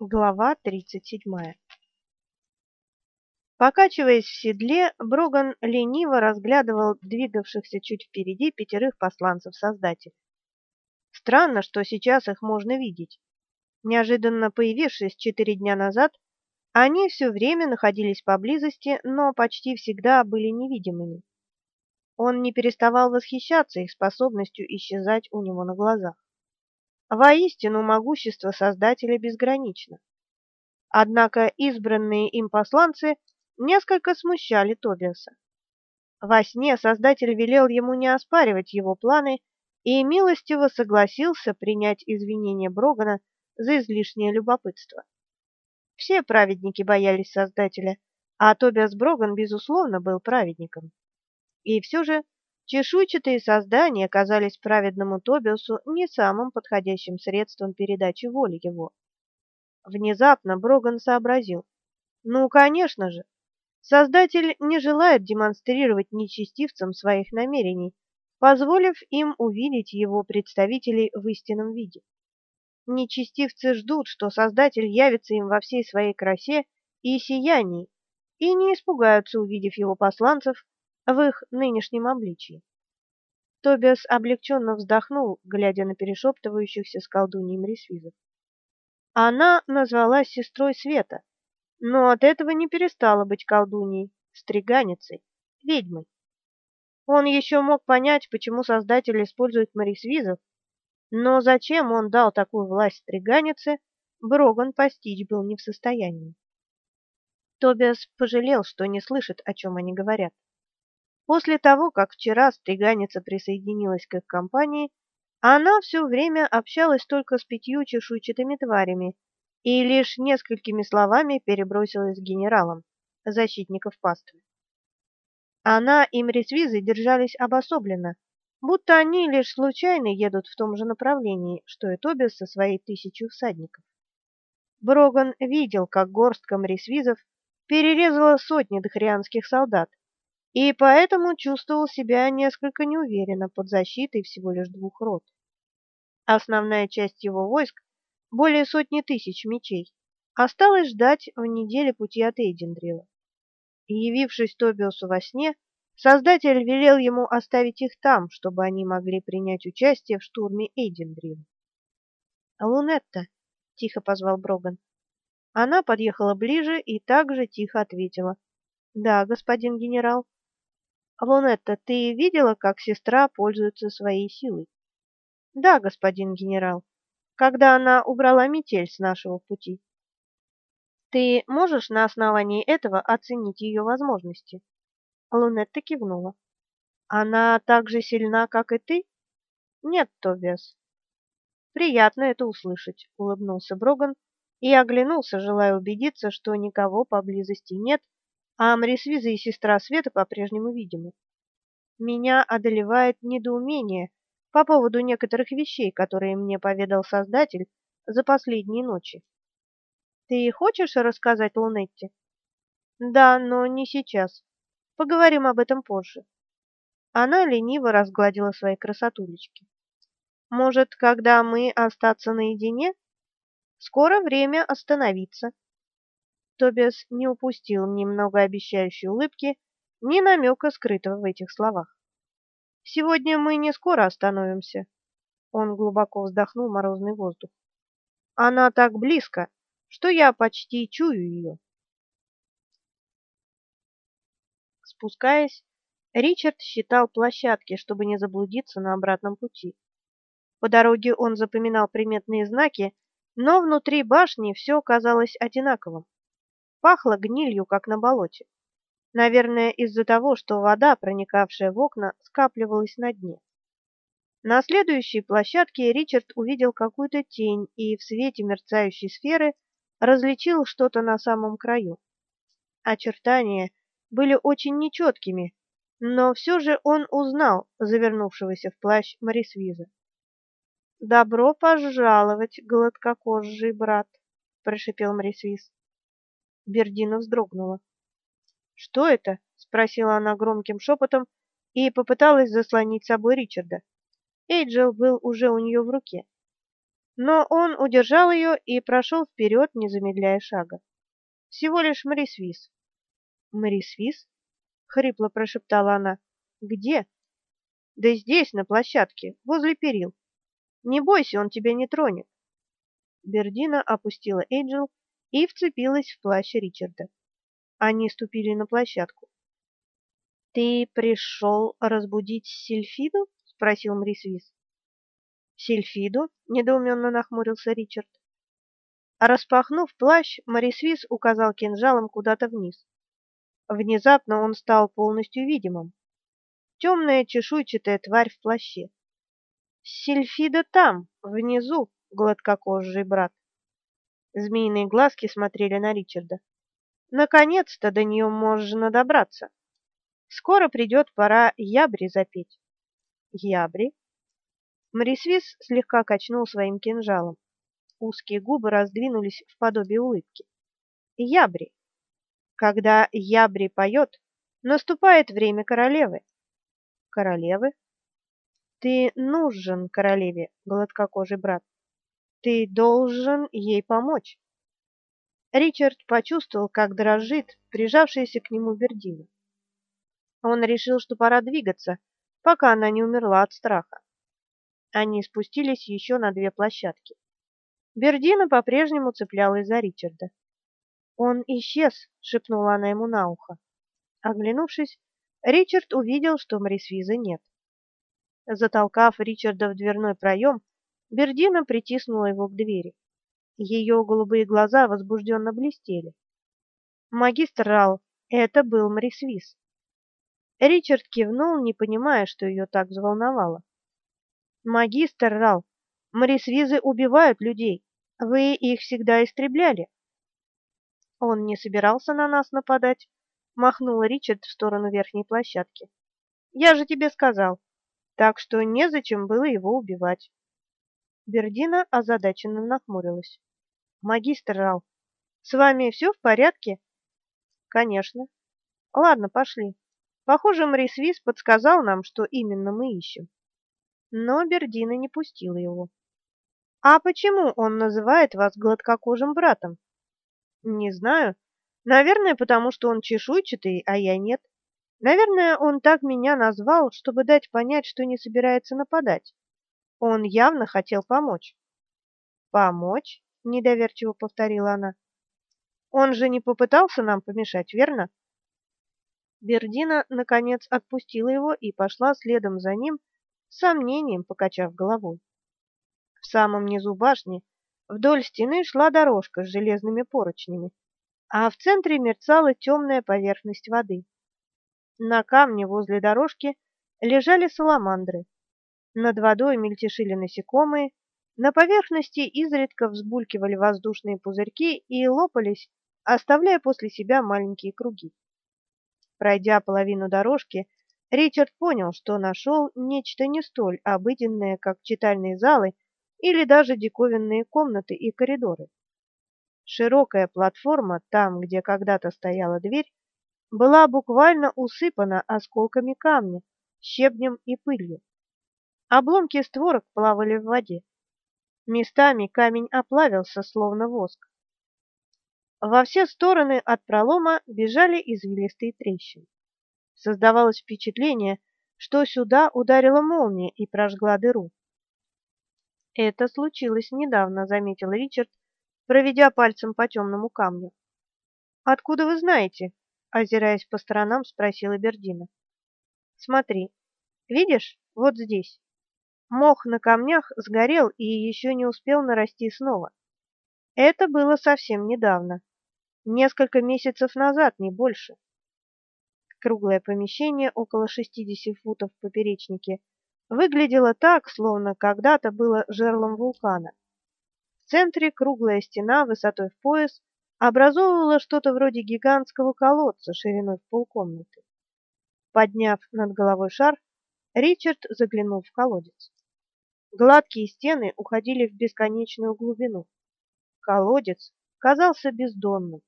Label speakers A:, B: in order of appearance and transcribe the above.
A: Глава 37. Покачиваясь в седле, Броган лениво разглядывал двигавшихся чуть впереди пятерых посланцев Создателя. Странно, что сейчас их можно видеть. Неожиданно появившись четыре дня назад, они все время находились поблизости, но почти всегда были невидимыми. Он не переставал восхищаться их способностью исчезать у него на глазах. Воистину, могущество Создателя безгранично. Однако избранные им посланцы несколько смущали Тобиаса. Во сне Создатель велел ему не оспаривать его планы и милостиво согласился принять извинения Брогана за излишнее любопытство. Все праведники боялись Создателя, а Тобиас Броган, безусловно, был праведником. И все же Чешуйчатые создания казались праведному Тобиасу не самым подходящим средством передачи воли его. Внезапно Броган сообразил. Ну, конечно же, Создатель не желает демонстрировать нечестивцам своих намерений, позволив им увидеть его представителей в истинном виде. Нечестивцы ждут, что Создатель явится им во всей своей красе и сиянии, и не испугаются, увидев его посланцев в их нынешнем обличии. Тобиас облегченно вздохнул, глядя на перешептывающихся с колдуньей Мрисвизов. Она назвалась сестрой Света, но от этого не перестала быть колдуньей, стриганицей, ведьмой. Он еще мог понять, почему создатель использует Мрисвизов, но зачем он дал такую власть стриганице, Броган постичь был не в состоянии. Тобиас пожалел, что не слышит, о чем они говорят. После того, как вчера стриганица присоединилась к их компании, она все время общалась только с пятью чешуйчатыми тварями и лишь несколькими словами перебросилась с генералом, защитников паствы. Она и Мрисвизы держались обособленно, будто они лишь случайно едут в том же направлении, что и Тобис со своей тысячей всадников. Броган видел, как горстка Мрисвизов перерезала сотни дохрианских солдат, и поэтому чувствовал себя несколько неуверенно под защитой всего лишь двух рот. Основная часть его войск, более сотни тысяч мечей, осталась ждать в неделе пути от Эйдендрила. Явившись Тобиосу во сне, Создатель велел ему оставить их там, чтобы они могли принять участие в штурме Эйдендрила. «Лунетта!» — тихо позвал Броган. Она подъехала ближе и также тихо ответила. «Да, господин генерал». Лунетта, ты видела, как сестра пользуется своей силой? Да, господин генерал. Когда она убрала метель с нашего пути. Ты можешь на основании этого оценить ее возможности? Лунетта кивнула. Она так же сильна, как и ты? Нет, Тобиас. Приятно это услышать, улыбнулся Броган и оглянулся, желая убедиться, что никого поблизости нет а Амрисвиза и сестра Света по-прежнему видимы. Меня одолевает недоумение по поводу некоторых вещей, которые мне поведал Создатель за последние ночи. Ты хочешь рассказать Лунетте? Да, но не сейчас. Поговорим об этом позже. Она лениво разгладила свои красотулечки. Может, когда мы остаться наедине? Скоро время остановиться. Тобиас не упустил ни многообещающей улыбки, ни намека, скрытого в этих словах. «Сегодня мы не скоро остановимся». Он глубоко вздохнул морозный воздух. «Она так близко, что я почти чую ее». Спускаясь, Ричард считал площадки, чтобы не заблудиться на обратном пути. По дороге он запоминал приметные знаки, но внутри башни все казалось одинаковым. Пахло гнилью, как на болоте. Наверное, из-за того, что вода, проникавшая в окна, скапливалась на дне. На следующей площадке Ричард увидел какую-то тень и в свете мерцающей сферы различил что-то на самом краю. Очертания были очень нечеткими, но все же он узнал завернувшегося в плащ Морисвиза. «Добро пожаловать, гладкокожий брат!» — прошипел Морисвиз. Бердина вздрогнула. "Что это?" спросила она громким шепотом и попыталась заслонить собой Ричарда. Эйджел был уже у нее в руке. но он удержал ее и прошел вперед, не замедляя шага. Всего лишь Мрисвис. Мрисвис? хрипло прошептала она. Где? Да здесь, на площадке, возле перил. Не бойся, он тебя не тронет. Бердина опустила Эйджел и вцепилась в плащ Ричарда. Они ступили на площадку. Ты пришел разбудить Сильфиду? спросил Мрисвис. Сильфиду? недоуменно нахмурился Ричард. Распахнув плащ, Мрисвис указал кинжалом куда-то вниз. Внезапно он стал полностью видимым. Темная чешуйчатая тварь в плаще. Сильфида там, внизу, гладкокожий брат. Змеиные глазки смотрели на Ричарда. Наконец-то до нее можно добраться. Скоро придет пора ябри запеть. Ябри? Мрисвис слегка качнул своим кинжалом. Узкие губы раздвинулись в подобие улыбки. Ябри. Когда ябри поет, наступает время королевы. Королевы? Ты нужен королеве, гладкокожий брат. Ты должен ей помочь. Ричард почувствовал, как дрожит прижавшаяся к нему Бердина. Он решил, что пора двигаться, пока она не умерла от страха. Они спустились еще на две площадки. Бердина по-прежнему цеплялась за Ричарда. "Он исчез", шепнула она ему на ухо. Оглянувшись, Ричард увидел, что Мрисвиза нет. Затолкав Ричарда в дверной проем, Бердина притиснула его к двери. Ее голубые глаза возбужденно блестели. Магистр Рал, это был Мрисвиз. Ричард кивнул, не понимая, что ее так взволновало. Магистр Рал, Мрисвизы убивают людей. Вы их всегда истребляли. Он не собирался на нас нападать, махнул Ричард в сторону верхней площадки. Я же тебе сказал. Так что незачем было его убивать. Бердина озадаченно нахмурилась. Магистр Рал, с вами все в порядке? Конечно. Ладно, пошли. Похоже, Мрисвис подсказал нам, что именно мы ищем. Но Бердина не пустила его. А почему он называет вас гладкокожим братом? Не знаю. Наверное, потому что он чешуйчатый, а я нет. Наверное, он так меня назвал, чтобы дать понять, что не собирается нападать. Он явно хотел помочь. Помочь? недоверчиво повторила она. Он же не попытался нам помешать, верно? Бердина наконец отпустила его и пошла следом за ним, с сомнением покачав головой. В самом низу башни вдоль стены шла дорожка с железными поручнями, а в центре мерцала темная поверхность воды. На камне возле дорожки лежали саламандры. Над водой мельтешили насекомые, на поверхности изредка взбулькивали воздушные пузырьки и лопались, оставляя после себя маленькие круги. Пройдя половину дорожки, Ричард понял, что нашел нечто не столь обыденное, как читальные залы или даже диковинные комнаты и коридоры. Широкая платформа там, где когда-то стояла дверь, была буквально усыпана осколками камня, щебнем и пылью. Обломки створок плавали в воде. Местами камень оплавился, словно воск. Во все стороны от пролома бежали извилистые трещины. Создавалось впечатление, что сюда ударила молния и прожгла дыру. Это случилось недавно, заметил Ричард, проведя пальцем по темному камню. Откуда вы знаете? озираясь по сторонам, спросила Бердина. Смотри. Видишь? Вот здесь. Мох на камнях сгорел и еще не успел нарасти снова. Это было совсем недавно. Несколько месяцев назад, не больше. Круглое помещение около 60 футов в поперечнике выглядело так, словно когда-то было жерлом вулкана. В центре круглая стена высотой в пояс образовывала что-то вроде гигантского колодца шириной в полкомнаты. Подняв над головой шар, Ричард заглянул в колодец. Гладкие стены уходили в бесконечную глубину. Колодец казался бездонным.